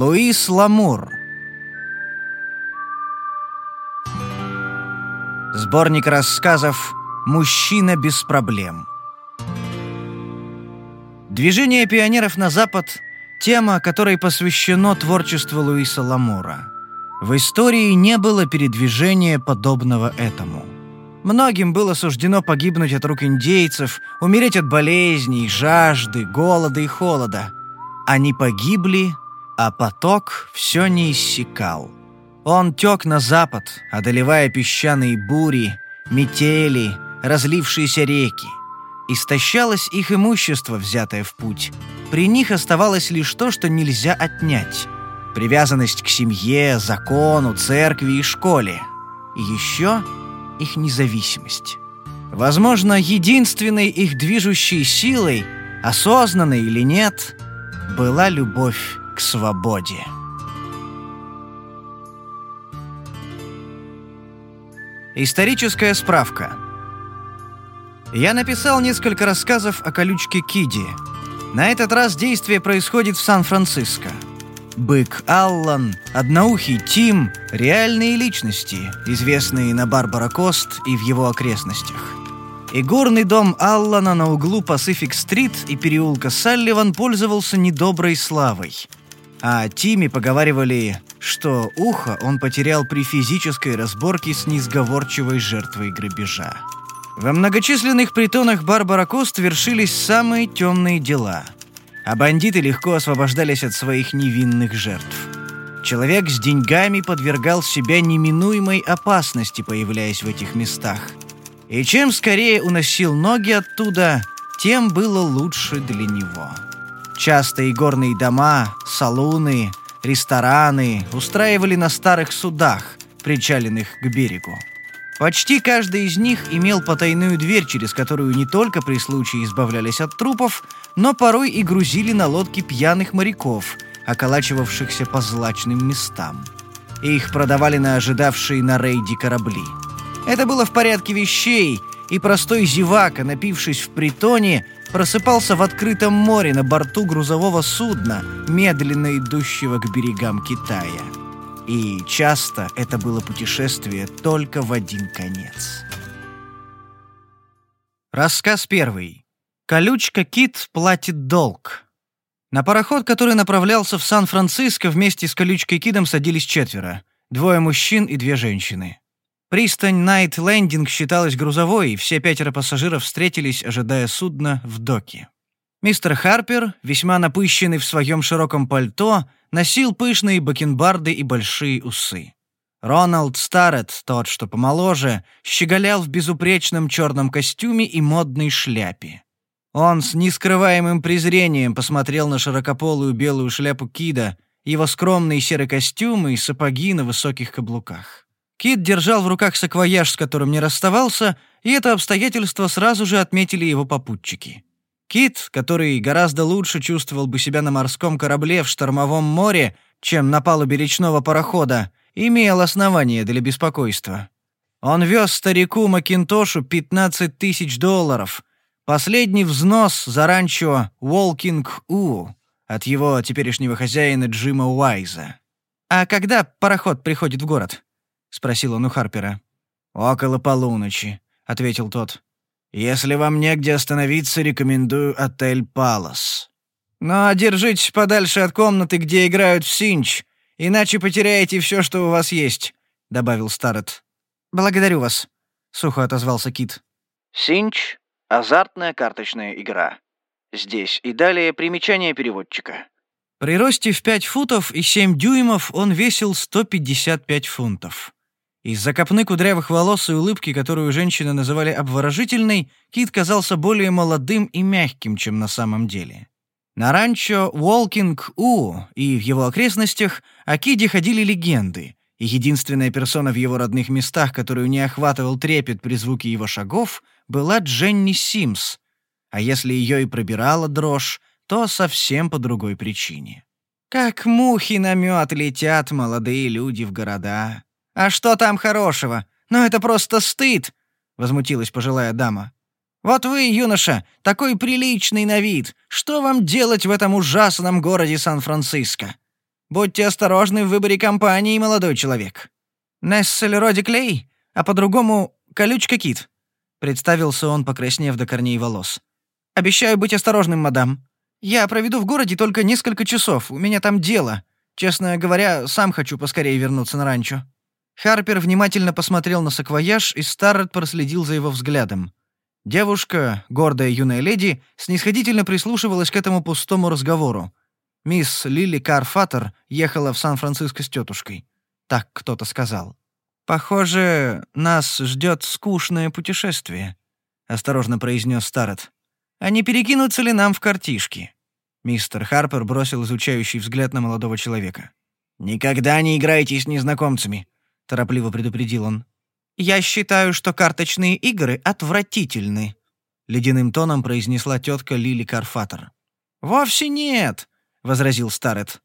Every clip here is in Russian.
Луис Ламур. Сборник рассказов «Мужчина без проблем». Движение пионеров на Запад – тема, которой посвящено творчеству Луиса Ламура. В истории не было передвижения, подобного этому. Многим было суждено погибнуть от рук индейцев, умереть от болезней, жажды, голода и холода. Они погибли, а поток все не иссякал. Он тек на запад, одолевая песчаные бури, метели, разлившиеся реки. Истощалось их имущество, взятое в путь. При них оставалось лишь то, что нельзя отнять. Привязанность к семье, закону, церкви и школе. И еще их независимость. Возможно, единственной их движущей силой, осознанной или нет, была любовь к свободе. Историческая справка. Я написал несколько рассказов о колючке Киди. На этот раз действие происходит в Сан-Франциско. Бык Аллан, одноухий Тим – реальные личности, известные на Барбара Кост и в его окрестностях. Игорный дом Аллана на углу Пасифик-стрит и переулка Салливан пользовался недоброй славой. А о Тиме поговаривали, что ухо он потерял при физической разборке с несговорчивой жертвой грабежа. Во многочисленных притонах Барбара Кост вершились самые темные дела – а бандиты легко освобождались от своих невинных жертв. Человек с деньгами подвергал себя неминуемой опасности, появляясь в этих местах. И чем скорее уносил ноги оттуда, тем было лучше для него. Часто игорные дома, салуны, рестораны устраивали на старых судах, причаленных к берегу. Почти каждый из них имел потайную дверь, через которую не только при случае избавлялись от трупов, но порой и грузили на лодки пьяных моряков, околачивавшихся по злачным местам. Их продавали на ожидавшие на рейде корабли. Это было в порядке вещей, и простой зевака, напившись в притоне, просыпался в открытом море на борту грузового судна, медленно идущего к берегам Китая. И часто это было путешествие только в один конец. Рассказ первый. Колючка Кит платит долг. На пароход, который направлялся в Сан-Франциско, вместе с Колючкой Кидом садились четверо. Двое мужчин и две женщины. Пристань Найт Лендинг считалась грузовой, и все пятеро пассажиров встретились, ожидая судна в доке. Мистер Харпер, весьма напыщенный в своем широком пальто, носил пышные бакенбарды и большие усы. Роналд Старретт, тот, что помоложе, щеголял в безупречном черном костюме и модной шляпе. Он с нескрываемым презрением посмотрел на широкополую белую шляпу Кида, его скромный серый костюм и сапоги на высоких каблуках. Кид держал в руках саквояж, с которым не расставался, и это обстоятельство сразу же отметили его попутчики. Кит, который гораздо лучше чувствовал бы себя на морском корабле в штормовом море, чем на палубе речного парохода, имел основания для беспокойства. Он вез старику Макинтошу 15 тысяч долларов, Последний взнос за ранчо Уолкинг-У от его теперешнего хозяина Джима Уайза. «А когда пароход приходит в город?» — спросил он у Харпера. «Около полуночи», — ответил тот. «Если вам негде остановиться, рекомендую отель «Палас». Но держитесь подальше от комнаты, где играют в синч, иначе потеряете все, что у вас есть», — добавил Старрет. «Благодарю вас», — сухо отозвался Кит. «Синч Азартная карточная игра. Здесь и далее примечание переводчика. При росте в 5 футов и 7 дюймов он весил 155 фунтов. Из-за копны кудрявых волос и улыбки, которую женщины называли обворожительной, Кит казался более молодым и мягким, чем на самом деле. На ранчо Уолкинг-У и в его окрестностях о Киде ходили легенды, и единственная персона в его родных местах, которую не охватывал трепет при звуке его шагов — была Дженни Симс, а если ее и пробирала дрожь, то совсем по другой причине. Как мухи на мед летят молодые люди в города. А что там хорошего? Ну это просто стыд, возмутилась пожилая дама. Вот вы, юноша, такой приличный на вид. Что вам делать в этом ужасном городе Сан-Франциско? Будьте осторожны в выборе компании, молодой человек. Нессель Роди Клей, а по-другому Колючка Кит», — представился он, покраснев до корней волос. «Обещаю быть осторожным, мадам. Я проведу в городе только несколько часов, у меня там дело. Честно говоря, сам хочу поскорее вернуться на ранчо». Харпер внимательно посмотрел на саквояж, и Старрет проследил за его взглядом. Девушка, гордая юная леди, снисходительно прислушивалась к этому пустому разговору. Мисс Лили Карфатер ехала в Сан-Франциско с тетушкой. Так кто-то сказал. «Похоже, нас ждет скучное путешествие», — осторожно произнес Старрет. «А не перекинуться ли нам в картишки?» Мистер Харпер бросил изучающий взгляд на молодого человека. «Никогда не играйте с незнакомцами», — торопливо предупредил он. «Я считаю, что карточные игры отвратительны», — ледяным тоном произнесла тетка Лили Карфатер. «Вовсе нет», — возразил Старет.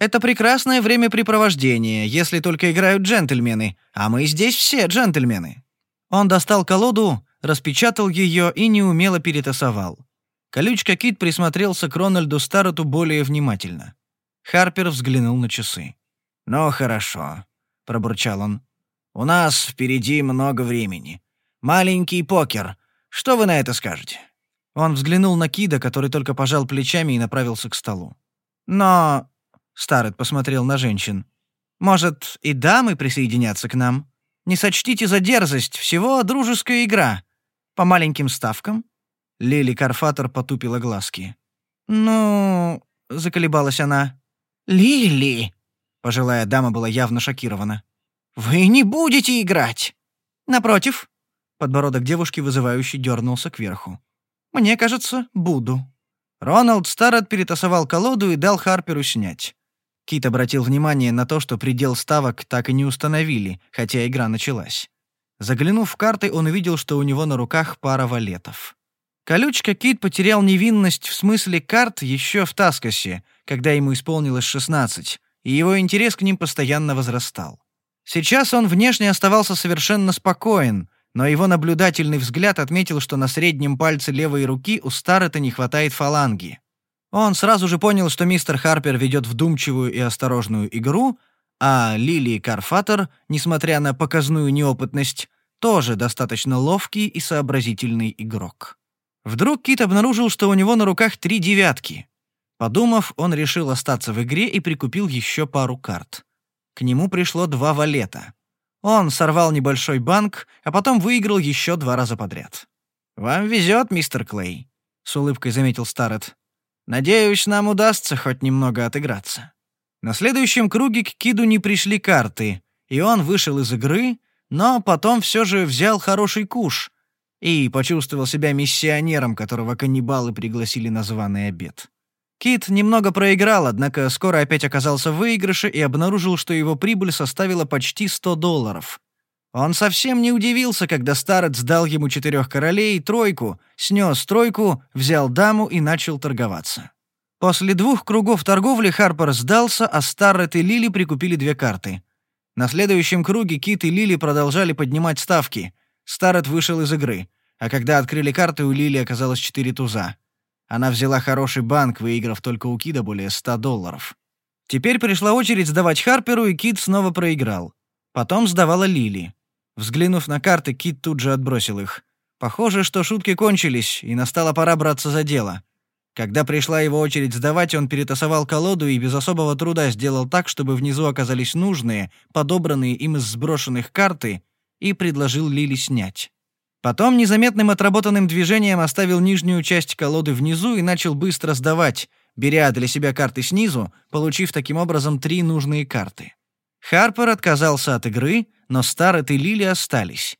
«Это прекрасное времяпрепровождение, если только играют джентльмены, а мы здесь все джентльмены». Он достал колоду, распечатал ее и неумело перетасовал. Колючка Кит присмотрелся к Рональду Старрету более внимательно. Харпер взглянул на часы. «Ну, хорошо», — пробурчал он. У нас впереди много времени. Маленький покер. Что вы на это скажете?» Он взглянул на Кида, который только пожал плечами и направился к столу. «Но...» — Старет посмотрел на женщин. «Может, и дамы присоединятся к нам? Не сочтите за дерзость, всего дружеская игра. По маленьким ставкам?» Лили Карфатор потупила глазки. «Ну...» — заколебалась она. «Лили!» — пожилая дама была явно шокирована. «Вы не будете играть!» «Напротив». Подбородок девушки вызывающе дернулся кверху. «Мне кажется, буду». Роналд Старрет перетасовал колоду и дал Харперу снять. Кит обратил внимание на то, что предел ставок так и не установили, хотя игра началась. Заглянув в карты, он увидел, что у него на руках пара валетов. Колючка Кит потерял невинность в смысле карт еще в Таскосе, когда ему исполнилось 16, и его интерес к ним постоянно возрастал. Сейчас он внешне оставался совершенно спокоен, но его наблюдательный взгляд отметил, что на среднем пальце левой руки у Старрета не хватает фаланги. Он сразу же понял, что мистер Харпер ведет вдумчивую и осторожную игру, а Лили Карфатер, несмотря на показную неопытность, тоже достаточно ловкий и сообразительный игрок. Вдруг Кит обнаружил, что у него на руках три девятки. Подумав, он решил остаться в игре и прикупил еще пару карт. К нему пришло два валета. Он сорвал небольшой банк, а потом выиграл еще два раза подряд. «Вам везет, мистер Клей», — с улыбкой заметил Старрет. «Надеюсь, нам удастся хоть немного отыграться». На следующем круге к Киду не пришли карты, и он вышел из игры, но потом все же взял хороший куш и почувствовал себя миссионером, которого каннибалы пригласили на званый обед. Кит немного проиграл, однако скоро опять оказался в выигрыше и обнаружил, что его прибыль составила почти 100 долларов. Он совсем не удивился, когда старец сдал ему четырех королей, тройку, снес тройку, взял даму и начал торговаться. После двух кругов торговли Харпер сдался, а Старрет и Лили прикупили две карты. На следующем круге Кит и Лили продолжали поднимать ставки. Старрет вышел из игры, а когда открыли карты, у Лили оказалось четыре туза. Она взяла хороший банк, выиграв только у Кида более 100 долларов. Теперь пришла очередь сдавать Харперу, и Кид снова проиграл. Потом сдавала Лили. Взглянув на карты, Кит тут же отбросил их. Похоже, что шутки кончились, и настала пора браться за дело. Когда пришла его очередь сдавать, он перетасовал колоду и без особого труда сделал так, чтобы внизу оказались нужные, подобранные им из сброшенных карты, и предложил Лили снять. Потом незаметным отработанным движением оставил нижнюю часть колоды внизу и начал быстро сдавать, беря для себя карты снизу, получив таким образом три нужные карты. Харпер отказался от игры, но Старрет и Лили остались.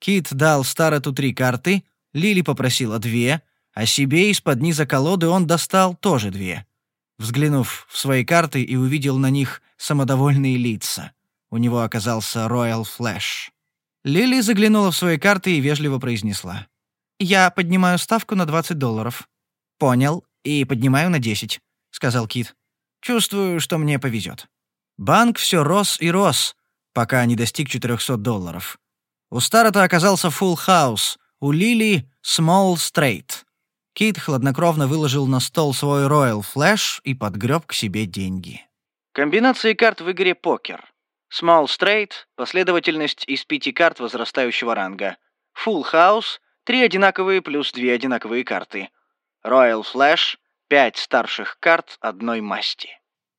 Кит дал Старрету три карты, Лили попросила две, а себе из-под низа колоды он достал тоже две. Взглянув в свои карты и увидел на них самодовольные лица. У него оказался Royal Flash. Лили заглянула в свои карты и вежливо произнесла. «Я поднимаю ставку на 20 долларов». «Понял. И поднимаю на 10», — сказал Кит. «Чувствую, что мне повезет». Банк все рос и рос, пока не достиг 400 долларов. У Старота оказался full house, у Лили — small straight. Кит хладнокровно выложил на стол свой Royal Flash и подгреб к себе деньги. Комбинации карт в игре покер. Small Straight – последовательность из пяти карт возрастающего ранга. Full House – три одинаковые плюс две одинаковые карты. Royal Flash – пять старших карт одной масти.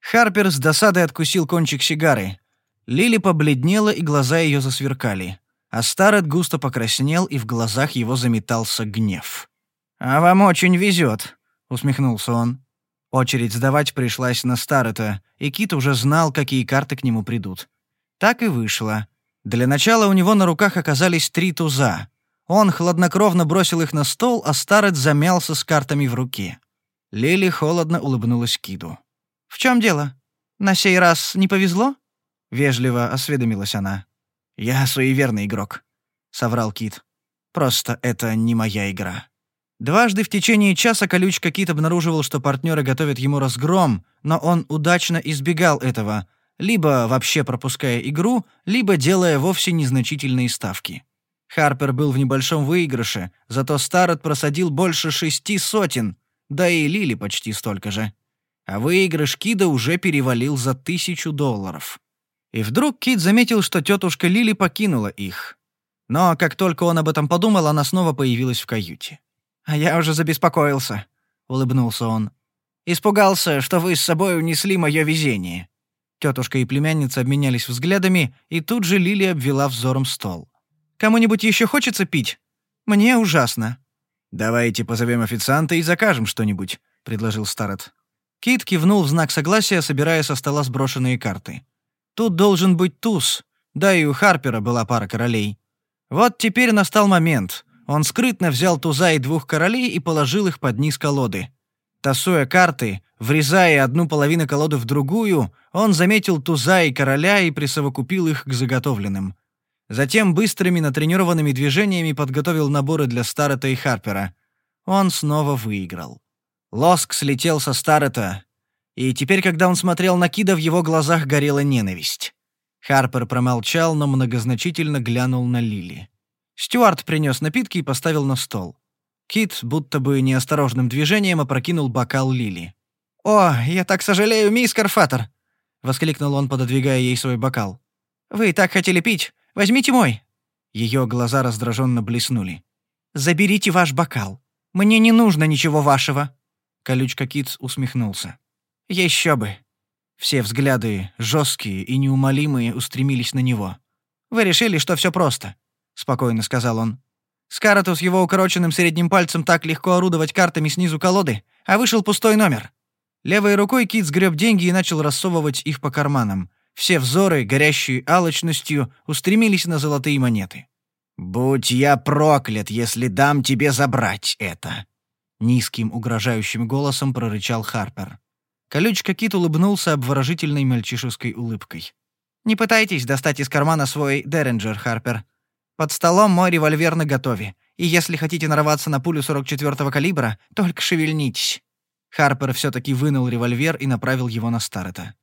Харпер с досадой откусил кончик сигары. Лили побледнела, и глаза ее засверкали. А Старет густо покраснел, и в глазах его заметался гнев. «А вам очень везет», — усмехнулся он. Очередь сдавать пришлась на Старета, и Кит уже знал, какие карты к нему придут. Так и вышло. Для начала у него на руках оказались три туза. Он хладнокровно бросил их на стол, а Старет замялся с картами в руке. Лили холодно улыбнулась Киду. «В чем дело? На сей раз не повезло?» — вежливо осведомилась она. «Я суеверный игрок», — соврал Кит. «Просто это не моя игра». Дважды в течение часа колючка Кит обнаруживал, что партнеры готовят ему разгром, но он удачно избегал этого, либо вообще пропуская игру, либо делая вовсе незначительные ставки. Харпер был в небольшом выигрыше, зато Старрет просадил больше шести сотен, да и Лили почти столько же. А выигрыш Кида уже перевалил за тысячу долларов. И вдруг Кит заметил, что тетушка Лили покинула их. Но как только он об этом подумал, она снова появилась в каюте. «А я уже забеспокоился», — улыбнулся он. «Испугался, что вы с собой унесли мое везение». Тетушка и племянница обменялись взглядами, и тут же Лили обвела взором стол. «Кому-нибудь еще хочется пить? Мне ужасно». «Давайте позовем официанта и закажем что-нибудь», — предложил Старет. Кит кивнул в знак согласия, собирая со стола сброшенные карты. «Тут должен быть туз, да и у Харпера была пара королей. Вот теперь настал момент. Он скрытно взял туза и двух королей и положил их под низ колоды. Тасуя карты, врезая одну половину колоды в другую, он заметил туза и короля и присовокупил их к заготовленным. Затем быстрыми натренированными движениями подготовил наборы для Старрета и Харпера. Он снова выиграл. Лоск слетел со Старрета, и теперь, когда он смотрел на Кида, в его глазах горела ненависть. Харпер промолчал, но многозначительно глянул на Лили. Стюарт принес напитки и поставил на стол. Кит, будто бы неосторожным движением, опрокинул бокал Лили. «О, я так сожалею, мисс Карфатер!» — воскликнул он, пододвигая ей свой бокал. «Вы так хотели пить! Возьмите мой!» Ее глаза раздраженно блеснули. «Заберите ваш бокал. Мне не нужно ничего вашего!» Колючка Кит усмехнулся. «Еще бы!» Все взгляды, жесткие и неумолимые, устремились на него. «Вы решили, что все просто. — спокойно сказал он. «Скарату с его укороченным средним пальцем так легко орудовать картами снизу колоды, а вышел пустой номер». Левой рукой Кит сгреб деньги и начал рассовывать их по карманам. Все взоры, горящие алчностью, устремились на золотые монеты. «Будь я проклят, если дам тебе забрать это!» Низким угрожающим голосом прорычал Харпер. Колючка Кит улыбнулся обворожительной мальчишеской улыбкой. «Не пытайтесь достать из кармана свой Деренджер, Харпер. Под столом мой револьвер наготове, и если хотите нарваться на пулю 44-го калибра, только шевельнитесь». Харпер все-таки вынул револьвер и направил его на Старрета.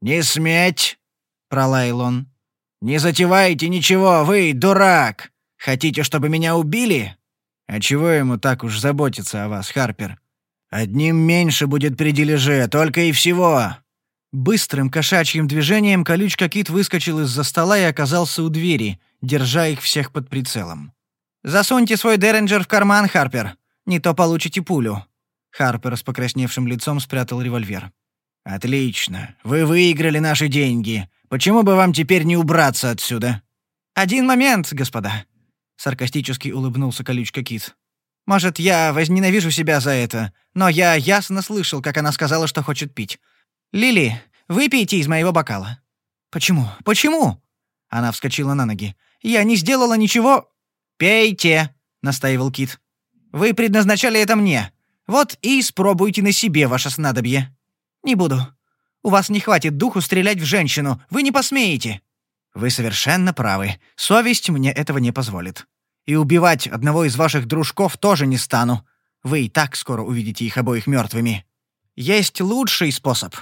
«Не сметь!» — пролаял он. «Не затевайте ничего, вы, дурак! Хотите, чтобы меня убили?» «А чего ему так уж заботиться о вас, Харпер? Одним меньше будет при дележе, только и всего!» Быстрым кошачьим движением колючка Кит выскочил из-за стола и оказался у двери, держа их всех под прицелом. «Засуньте свой Деренджер в карман, Харпер. Не то получите пулю». Харпер с покрасневшим лицом спрятал револьвер. «Отлично. Вы выиграли наши деньги. Почему бы вам теперь не убраться отсюда?» «Один момент, господа», — саркастически улыбнулся колючка Кит. «Может, я возненавижу себя за это, но я ясно слышал, как она сказала, что хочет пить. Лили, выпейте из моего бокала». «Почему? Почему?» Она вскочила на ноги. Я не сделала ничего...» «Пейте!» — настаивал Кит. «Вы предназначали это мне. Вот и испробуйте на себе ваше снадобье». «Не буду. У вас не хватит духу стрелять в женщину. Вы не посмеете». «Вы совершенно правы. Совесть мне этого не позволит. И убивать одного из ваших дружков тоже не стану. Вы и так скоро увидите их обоих мертвыми. Есть лучший способ.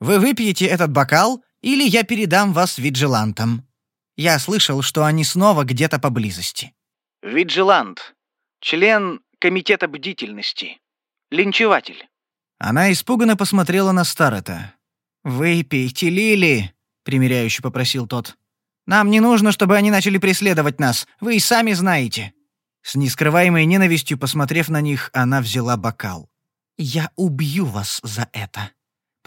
Вы выпьете этот бокал, или я передам вас виджилантам». Я слышал, что они снова где-то поблизости. Виджилант. Член комитета бдительности. Линчеватель. Она испуганно посмотрела на Старета. «Выпейте, Лили!» — примиряюще попросил тот. «Нам не нужно, чтобы они начали преследовать нас. Вы и сами знаете». С нескрываемой ненавистью, посмотрев на них, она взяла бокал. «Я убью вас за это», —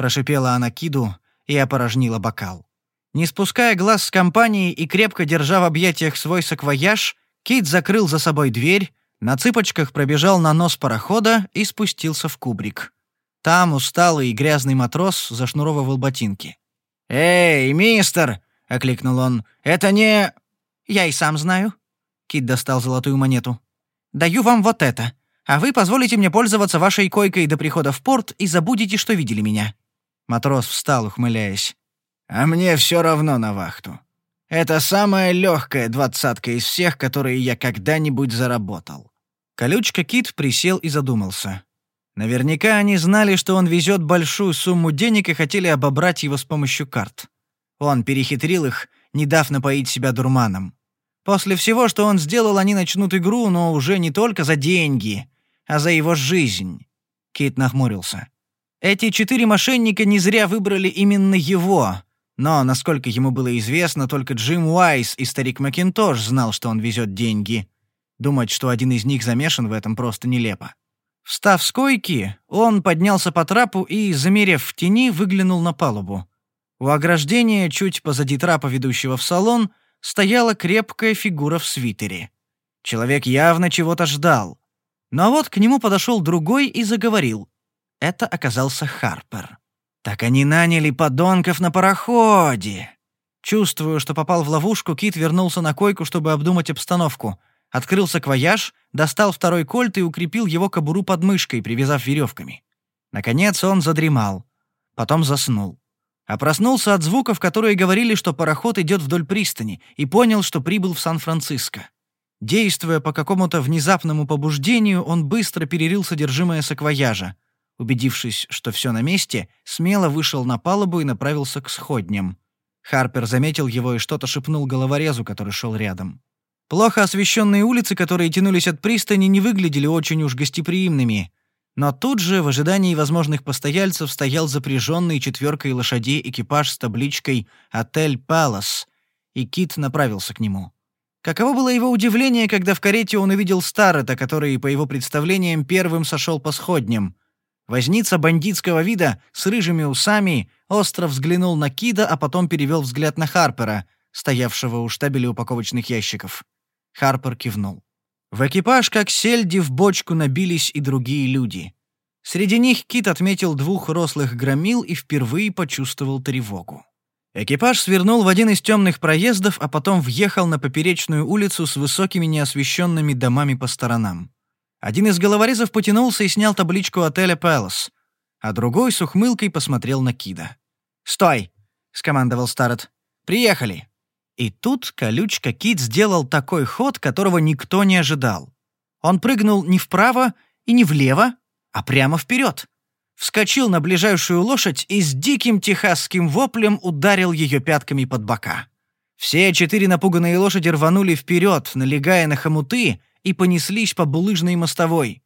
прошипела она Киду и опорожнила бокал. Не спуская глаз с компании и крепко держа в объятиях свой саквояж, Кит закрыл за собой дверь, на цыпочках пробежал на нос парохода и спустился в кубрик. Там усталый и грязный матрос зашнуровывал ботинки. «Эй, мистер!» — окликнул он. «Это не...» «Я и сам знаю». Кит достал золотую монету. «Даю вам вот это, а вы позволите мне пользоваться вашей койкой до прихода в порт и забудете, что видели меня». Матрос встал, ухмыляясь. «А мне все равно на вахту. Это самая легкая двадцатка из всех, которые я когда-нибудь заработал». Колючка Кит присел и задумался. Наверняка они знали, что он везет большую сумму денег и хотели обобрать его с помощью карт. Он перехитрил их, не дав напоить себя дурманом. После всего, что он сделал, они начнут игру, но уже не только за деньги, а за его жизнь. Кит нахмурился. Эти четыре мошенника не зря выбрали именно его. Но, насколько ему было известно, только Джим Уайс и старик Макинтош знал, что он везет деньги. Думать, что один из них замешан в этом, просто нелепо. Встав с койки, он поднялся по трапу и, замерев в тени, выглянул на палубу. У ограждения, чуть позади трапа, ведущего в салон, стояла крепкая фигура в свитере. Человек явно чего-то ждал. Но вот к нему подошел другой и заговорил. Это оказался Харпер. «Так они наняли подонков на пароходе!» Чувствуя, что попал в ловушку, Кит вернулся на койку, чтобы обдумать обстановку. Открыл саквояж, достал второй кольт и укрепил его кобуру под мышкой, привязав веревками. Наконец он задремал. Потом заснул. А проснулся от звуков, которые говорили, что пароход идет вдоль пристани, и понял, что прибыл в Сан-Франциско. Действуя по какому-то внезапному побуждению, он быстро перерыл содержимое саквояжа. Убедившись, что все на месте, смело вышел на палубу и направился к сходням. Харпер заметил его и что-то шепнул головорезу, который шел рядом. Плохо освещенные улицы, которые тянулись от пристани, не выглядели очень уж гостеприимными. Но тут же, в ожидании возможных постояльцев, стоял запряженный четверкой лошадей экипаж с табличкой «Отель Палас», и Кит направился к нему. Каково было его удивление, когда в карете он увидел Старрета, который, по его представлениям, первым сошел по сходням. Возница бандитского вида с рыжими усами остро взглянул на Кида, а потом перевел взгляд на Харпера, стоявшего у штабеля упаковочных ящиков. Харпер кивнул. В экипаж, как сельди, в бочку набились и другие люди. Среди них Кит отметил двух рослых громил и впервые почувствовал тревогу. Экипаж свернул в один из темных проездов, а потом въехал на поперечную улицу с высокими неосвещенными домами по сторонам. Один из головорезов потянулся и снял табличку отеля «Пэлас», а другой с ухмылкой посмотрел на Кида. «Стой!» — скомандовал Старрет. «Приехали!» И тут колючка Кит сделал такой ход, которого никто не ожидал. Он прыгнул не вправо и не влево, а прямо вперед. Вскочил на ближайшую лошадь и с диким техасским воплем ударил ее пятками под бока. Все четыре напуганные лошади рванули вперед, налегая на хомуты, и понеслись по булыжной мостовой.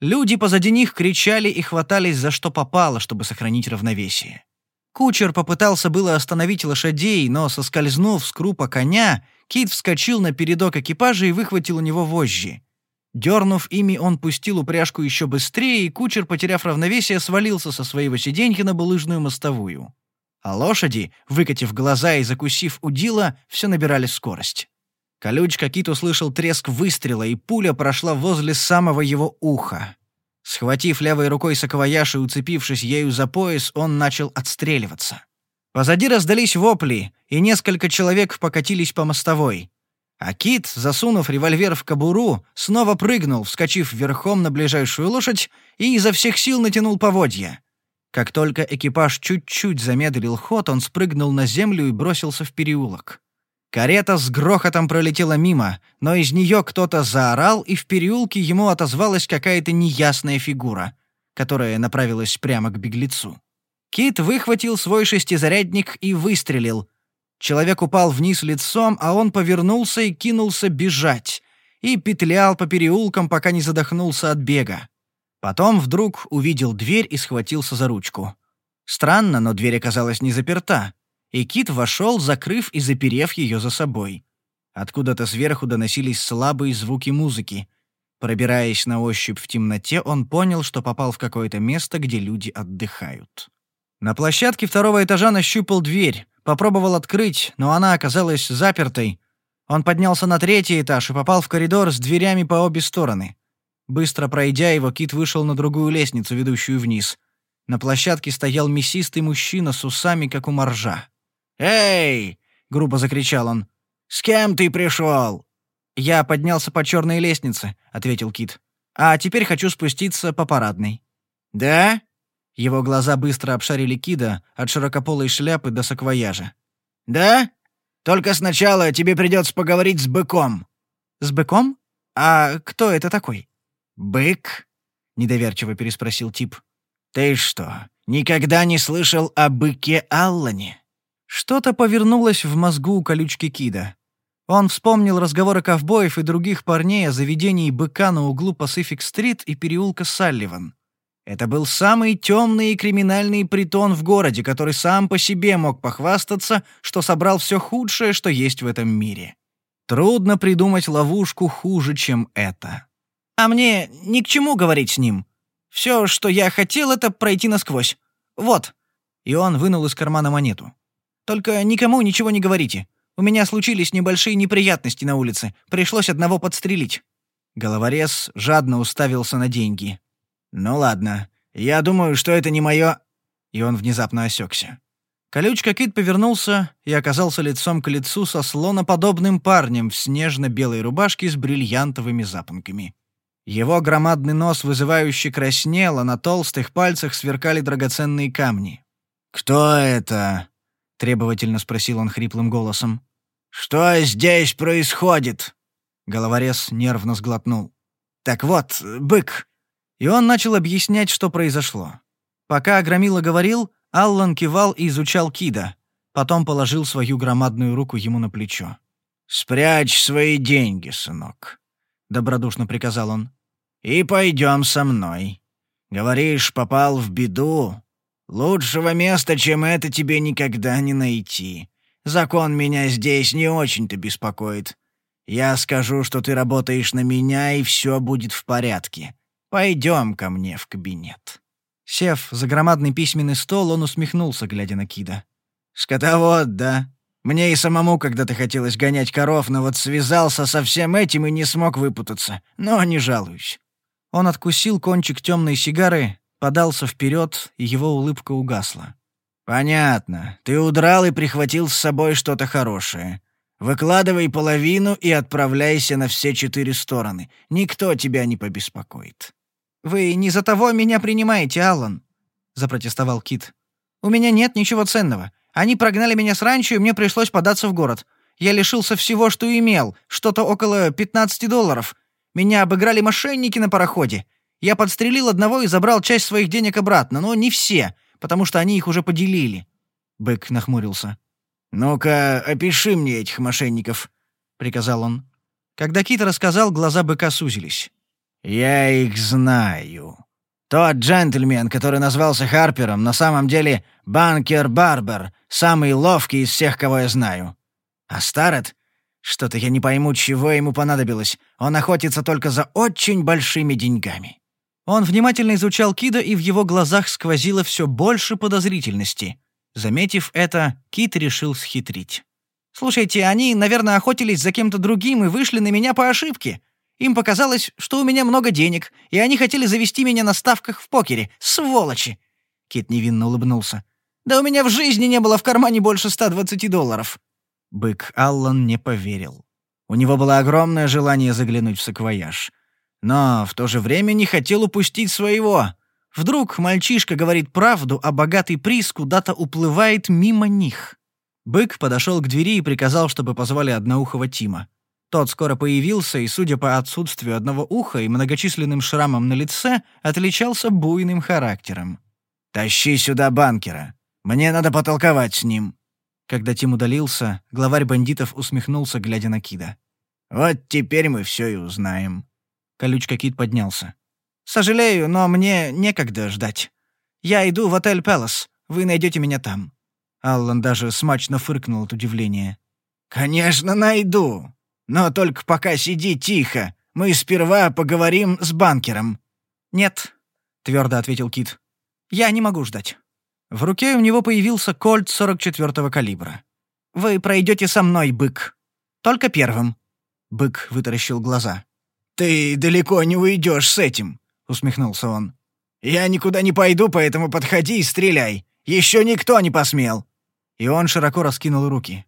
Люди позади них кричали и хватались за что попало, чтобы сохранить равновесие. Кучер попытался было остановить лошадей, но, соскользнув с крупа коня, Кит вскочил на передок экипажа и выхватил у него вожжи. Дернув ими, он пустил упряжку еще быстрее, и кучер, потеряв равновесие, свалился со своего сиденья на булыжную мостовую. А лошади, выкатив глаза и закусив удила, все набирали скорость. Колючка Кит услышал треск выстрела, и пуля прошла возле самого его уха. Схватив левой рукой саквояж и уцепившись ею за пояс, он начал отстреливаться. Позади раздались вопли, и несколько человек покатились по мостовой. А Кит, засунув револьвер в кобуру, снова прыгнул, вскочив верхом на ближайшую лошадь и изо всех сил натянул поводья. Как только экипаж чуть-чуть замедлил ход, он спрыгнул на землю и бросился в переулок. Карета с грохотом пролетела мимо, но из нее кто-то заорал, и в переулке ему отозвалась какая-то неясная фигура, которая направилась прямо к беглецу. Кит выхватил свой шестизарядник и выстрелил. Человек упал вниз лицом, а он повернулся и кинулся бежать, и петлял по переулкам, пока не задохнулся от бега. Потом вдруг увидел дверь и схватился за ручку. Странно, но дверь оказалась не заперта, и Кит вошел, закрыв и заперев ее за собой. Откуда-то сверху доносились слабые звуки музыки. Пробираясь на ощупь в темноте, он понял, что попал в какое-то место, где люди отдыхают. На площадке второго этажа нащупал дверь, попробовал открыть, но она оказалась запертой. Он поднялся на третий этаж и попал в коридор с дверями по обе стороны. Быстро пройдя его, Кит вышел на другую лестницу, ведущую вниз. На площадке стоял мясистый мужчина с усами, как у моржа. «Эй!» — грубо закричал он. «С кем ты пришел?» «Я поднялся по черной лестнице», — ответил Кит. «А теперь хочу спуститься по парадной». «Да?» Его глаза быстро обшарили Кида от широкополой шляпы до саквояжа. «Да? Только сначала тебе придется поговорить с быком». «С быком? А кто это такой?» «Бык?» — недоверчиво переспросил тип. «Ты что, никогда не слышал о быке Аллане?» Что-то повернулось в мозгу у колючки Кида. Он вспомнил разговоры ковбоев и других парней о заведении быка на углу Пасифик-стрит и переулка Салливан. Это был самый темный и криминальный притон в городе, который сам по себе мог похвастаться, что собрал все худшее, что есть в этом мире. Трудно придумать ловушку хуже, чем это. А мне ни к чему говорить с ним. Все, что я хотел, это пройти насквозь. Вот». И он вынул из кармана монету. «Только никому ничего не говорите. У меня случились небольшие неприятности на улице. Пришлось одного подстрелить». Головорез жадно уставился на деньги. «Ну ладно. Я думаю, что это не мое...» И он внезапно осекся. Колючка Кит повернулся и оказался лицом к лицу со слоноподобным парнем в снежно-белой рубашке с бриллиантовыми запонками. Его громадный нос вызывающе краснел, а на толстых пальцах сверкали драгоценные камни. «Кто это?» — требовательно спросил он хриплым голосом. «Что здесь происходит?» Головорез нервно сглотнул. «Так вот, бык!» И он начал объяснять, что произошло. Пока Громила говорил, Аллан кивал и изучал Кида. Потом положил свою громадную руку ему на плечо. «Спрячь свои деньги, сынок добродушно приказал он. «И пойдем со мной. Говоришь, попал в беду. Лучшего места, чем это, тебе никогда не найти. Закон меня здесь не очень-то беспокоит. Я скажу, что ты работаешь на меня, и все будет в порядке. Пойдем ко мне в кабинет». Сев за громадный письменный стол, он усмехнулся, глядя на Кида. «Скотовод, да? Мне и самому когда-то хотелось гонять коров, но вот связался со всем этим и не смог выпутаться. Но не жалуюсь». Он откусил кончик темной сигары, подался вперед, и его улыбка угасла. «Понятно. Ты удрал и прихватил с собой что-то хорошее. Выкладывай половину и отправляйся на все четыре стороны. Никто тебя не побеспокоит». «Вы не за того меня принимаете, Аллан», — запротестовал Кит. «У меня нет ничего ценного. Они прогнали меня с ранчо, и мне пришлось податься в город. Я лишился всего, что имел, что-то около 15 долларов. Меня обыграли мошенники на пароходе. Я подстрелил одного и забрал часть своих денег обратно, но не все, потому что они их уже поделили». Бык нахмурился. «Ну-ка, опиши мне этих мошенников», — приказал он. Когда Кит рассказал, глаза быка сузились. «Я их знаю», тот джентльмен, который назвался Харпером, на самом деле банкер Барбер, самый ловкий из всех, кого я знаю. А Старет? Что-то я не пойму, чего ему понадобилось. Он охотится только за очень большими деньгами». Он внимательно изучал Кида, и в его глазах сквозило все больше подозрительности. Заметив это, Кит решил схитрить. «Слушайте, они, наверное, охотились за кем-то другим и вышли на меня по ошибке. Им показалось, что у меня много денег, и они хотели завести меня на ставках в покере. Сволочи!» Кит невинно улыбнулся. «Да у меня в жизни не было в кармане больше 120 долларов». Бык Аллан не поверил. У него было огромное желание заглянуть в саквояж. Но в то же время не хотел упустить своего. Вдруг мальчишка говорит правду, а богатый приз куда-то уплывает мимо них. Бык подошел к двери и приказал, чтобы позвали одноухого Тима. Тот скоро появился и, судя по отсутствию одного уха и многочисленным шрамам на лице, отличался буйным характером. «Тащи сюда банкера. Мне надо потолковать с ним». Когда Тим удалился, главарь бандитов усмехнулся, глядя на Кида. «Вот теперь мы все и узнаем». Колючка Кид поднялся. «Сожалею, но мне некогда ждать. Я иду в отель «Пелос». Вы найдете меня там». Аллан даже смачно фыркнул от удивления. «Конечно, найду. Но только пока сиди тихо. Мы сперва поговорим с банкером». «Нет», — твердо ответил Кит. «Я не могу ждать». В руке у него появился кольт 44-го калибра. «Вы пройдете со мной, бык. Только первым». Бык вытаращил глаза. «Ты далеко не уйдешь с этим», — усмехнулся он. «Я никуда не пойду, поэтому подходи и стреляй. Еще никто не посмел». И он широко раскинул руки.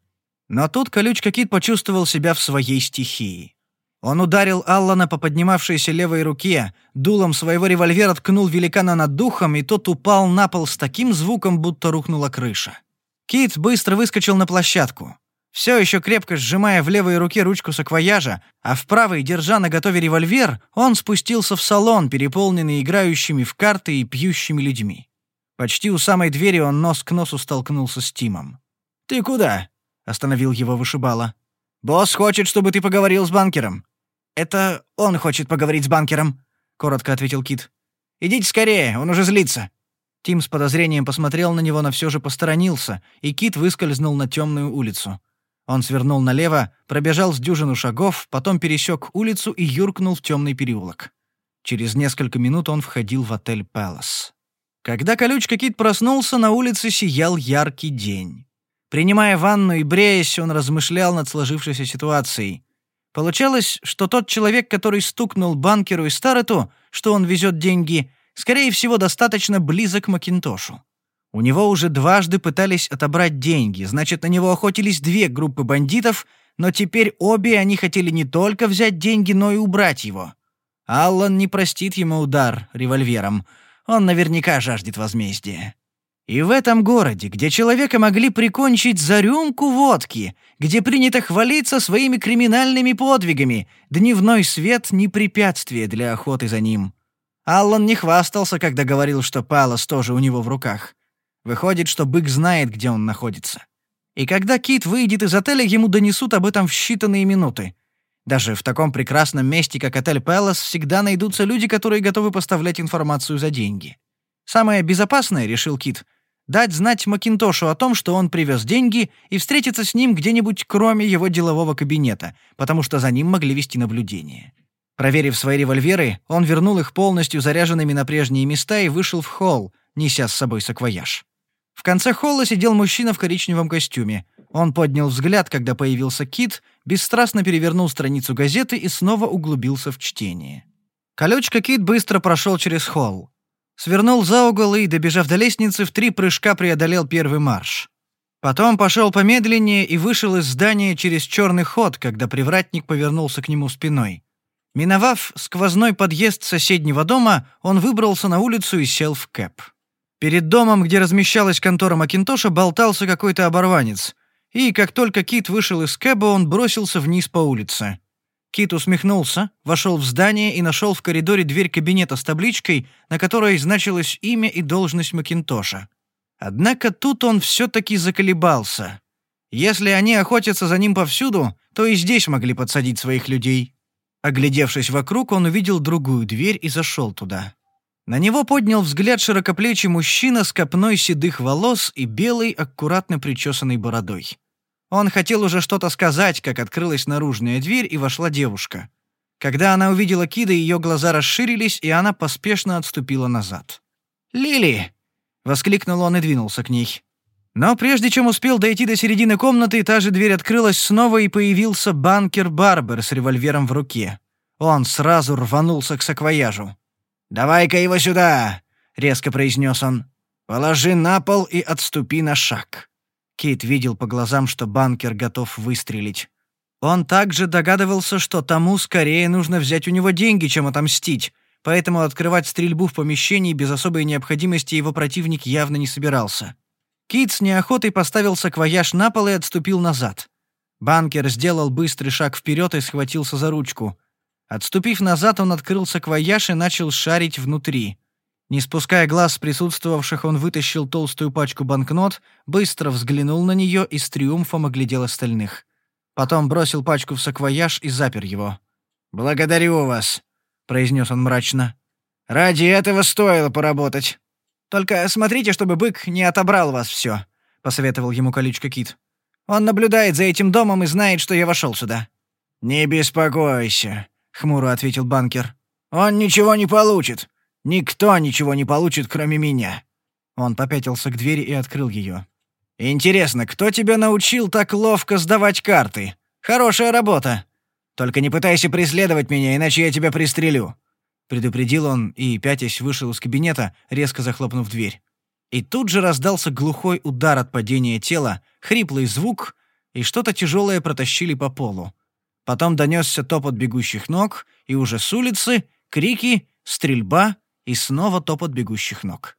Но тут колючка Кит почувствовал себя в своей стихии. Он ударил Аллана по поднимавшейся левой руке, дулом своего револьвера ткнул великана над духом, и тот упал на пол с таким звуком, будто рухнула крыша. Кит быстро выскочил на площадку. Все еще крепко сжимая в левой руке ручку саквояжа, а в правой, держа на готове револьвер, он спустился в салон, переполненный играющими в карты и пьющими людьми. Почти у самой двери он нос к носу столкнулся с Тимом. «Ты куда?» — остановил его вышибала. «Босс хочет, чтобы ты поговорил с банкером». «Это он хочет поговорить с банкером», — коротко ответил Кит. «Идите скорее, он уже злится». Тим с подозрением посмотрел на него, но все же посторонился, и Кит выскользнул на темную улицу. Он свернул налево, пробежал с дюжину шагов, потом пересек улицу и юркнул в темный переулок. Через несколько минут он входил в отель «Пэлас». Когда колючка Кит проснулся, на улице сиял яркий день. Принимая ванну и бреясь, он размышлял над сложившейся ситуацией. Получалось, что тот человек, который стукнул банкеру и Старету, что он везет деньги, скорее всего, достаточно близок к Макинтошу. У него уже дважды пытались отобрать деньги, значит, на него охотились две группы бандитов, но теперь обе они хотели не только взять деньги, но и убрать его. Аллан не простит ему удар револьвером. Он наверняка жаждет возмездия. И в этом городе, где человека могли прикончить за рюмку водки, где принято хвалиться своими криминальными подвигами, дневной свет — не препятствие для охоты за ним. Аллан не хвастался, когда говорил, что Палас тоже у него в руках. Выходит, что бык знает, где он находится. И когда Кит выйдет из отеля, ему донесут об этом в считанные минуты. Даже в таком прекрасном месте, как отель Пэлас, всегда найдутся люди, которые готовы поставлять информацию за деньги. Самое безопасное, решил Кит, дать знать Макинтошу о том, что он привез деньги, и встретиться с ним где-нибудь кроме его делового кабинета, потому что за ним могли вести наблюдение. Проверив свои револьверы, он вернул их полностью заряженными на прежние места и вышел в холл, неся с собой саквояж. В конце холла сидел мужчина в коричневом костюме. Он поднял взгляд, когда появился Кит, бесстрастно перевернул страницу газеты и снова углубился в чтение. Колючка Кит быстро прошел через холл. Свернул за угол и, добежав до лестницы, в три прыжка преодолел первый марш. Потом пошел помедленнее и вышел из здания через черный ход, когда привратник повернулся к нему спиной. Миновав сквозной подъезд соседнего дома, он выбрался на улицу и сел в кэп. Перед домом, где размещалась контора Макинтоша, болтался какой-то оборванец. И как только Кит вышел из кэба, он бросился вниз по улице. Кит усмехнулся, вошел в здание и нашел в коридоре дверь кабинета с табличкой, на которой значилось имя и должность Макинтоша. Однако тут он все-таки заколебался. Если они охотятся за ним повсюду, то и здесь могли подсадить своих людей. Оглядевшись вокруг, он увидел другую дверь и зашел туда. На него поднял взгляд широкоплечий мужчина с копной седых волос и белой, аккуратно причесанной бородой. Он хотел уже что-то сказать, как открылась наружная дверь и вошла девушка. Когда она увидела Кида, ее глаза расширились, и она поспешно отступила назад. «Лили!» — воскликнул он и двинулся к ней. Но прежде чем успел дойти до середины комнаты, та же дверь открылась снова, и появился банкер Барбер с револьвером в руке. Он сразу рванулся к саквояжу. «Давай-ка его сюда!» — резко произнес он. «Положи на пол и отступи на шаг». Кейт видел по глазам, что банкер готов выстрелить. Он также догадывался, что тому скорее нужно взять у него деньги, чем отомстить, поэтому открывать стрельбу в помещении без особой необходимости его противник явно не собирался. Кит с неохотой поставил саквояж на пол и отступил назад. Банкер сделал быстрый шаг вперед и схватился за ручку. Отступив назад, он открыл саквояж и начал шарить внутри. Не спуская глаз с присутствовавших, он вытащил толстую пачку банкнот, быстро взглянул на нее и с триумфом оглядел остальных. Потом бросил пачку в саквояж и запер его. «Благодарю вас», — произнес он мрачно. «Ради этого стоило поработать». Только смотрите, чтобы бык не отобрал вас все», — посоветовал ему колючка Кит. «Он наблюдает за этим домом и знает, что я вошел сюда». «Не беспокойся», — хмуро ответил банкер. «Он ничего не получит. Никто ничего не получит, кроме меня». Он попятился к двери и открыл ее. «Интересно, кто тебя научил так ловко сдавать карты? Хорошая работа. Только не пытайся преследовать меня, иначе я тебя пристрелю предупредил он и, пятясь, вышел из кабинета, резко захлопнув дверь. И тут же раздался глухой удар от падения тела, хриплый звук, и что-то тяжелое протащили по полу. Потом донесся топот бегущих ног, и уже с улицы крики, стрельба и снова топот бегущих ног.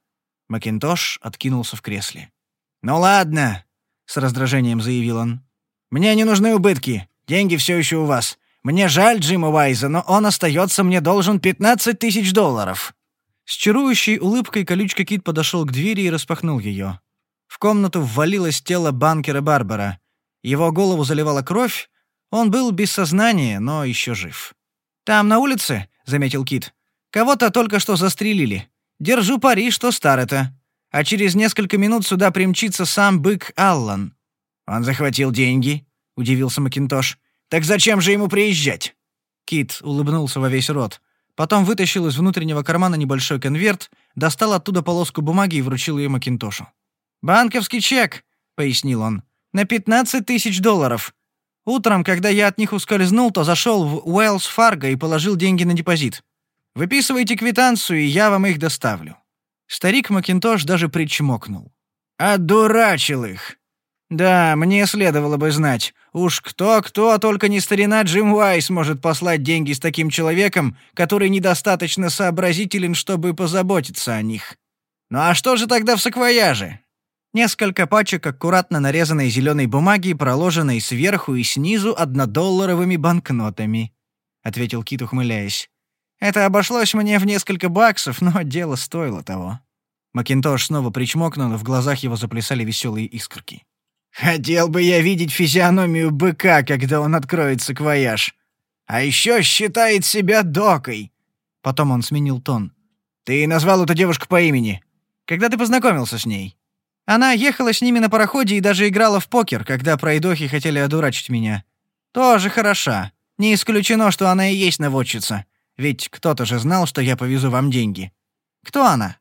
Макинтош откинулся в кресле. «Ну ладно», — с раздражением заявил он. «Мне не нужны убытки. Деньги все еще у вас. Мне жаль Джима Уайза, но он остается мне должен 15 тысяч долларов». С чарующей улыбкой колючка Кит подошел к двери и распахнул ее. В комнату ввалилось тело банкера Барбара. Его голову заливала кровь. Он был без сознания, но еще жив. «Там, на улице», — заметил Кит, — «кого-то только что застрелили. Держу пари, что стар это. А через несколько минут сюда примчится сам бык Аллан». «Он захватил деньги», — удивился Макинтош. Так зачем же ему приезжать?» Кит улыбнулся во весь рот. Потом вытащил из внутреннего кармана небольшой конверт, достал оттуда полоску бумаги и вручил ее Макинтошу. «Банковский чек», — пояснил он, — «на 15 тысяч долларов. Утром, когда я от них ускользнул, то зашел в Уэллс Фарго и положил деньги на депозит. Выписывайте квитанцию, и я вам их доставлю». Старик Макинтош даже причмокнул. «Одурачил их. Да, мне следовало бы знать. Уж кто-кто, а только не старина Джим Уайс может послать деньги с таким человеком, который недостаточно сообразителен, чтобы позаботиться о них. Ну а что же тогда в саквояже? Несколько пачек аккуратно нарезанной зеленой бумаги, проложенной сверху и снизу однодолларовыми банкнотами, ответил Кит, ухмыляясь. Это обошлось мне в несколько баксов, но дело стоило того. Макинтош снова причмокнул, и в глазах его заплясали веселые искорки. Хотел бы я видеть физиономию быка, когда он откроет саквояж. А еще считает себя докой. Потом он сменил тон. Ты назвал эту девушку по имени. Когда ты познакомился с ней? Она ехала с ними на пароходе и даже играла в покер, когда пройдохи хотели одурачить меня. Тоже хороша. Не исключено, что она и есть наводчица. Ведь кто-то же знал, что я повезу вам деньги. Кто она?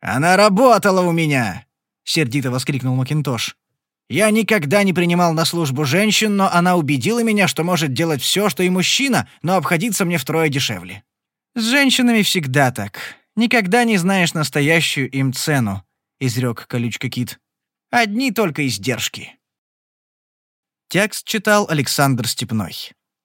Она работала у меня, сердито воскликнул Макинтош. Я никогда не принимал на службу женщин, но она убедила меня, что может делать все, что и мужчина, но обходиться мне втрое дешевле. С женщинами всегда так. Никогда не знаешь настоящую им цену, изрек колючка Кит. Одни только издержки. Текст читал Александр Степной.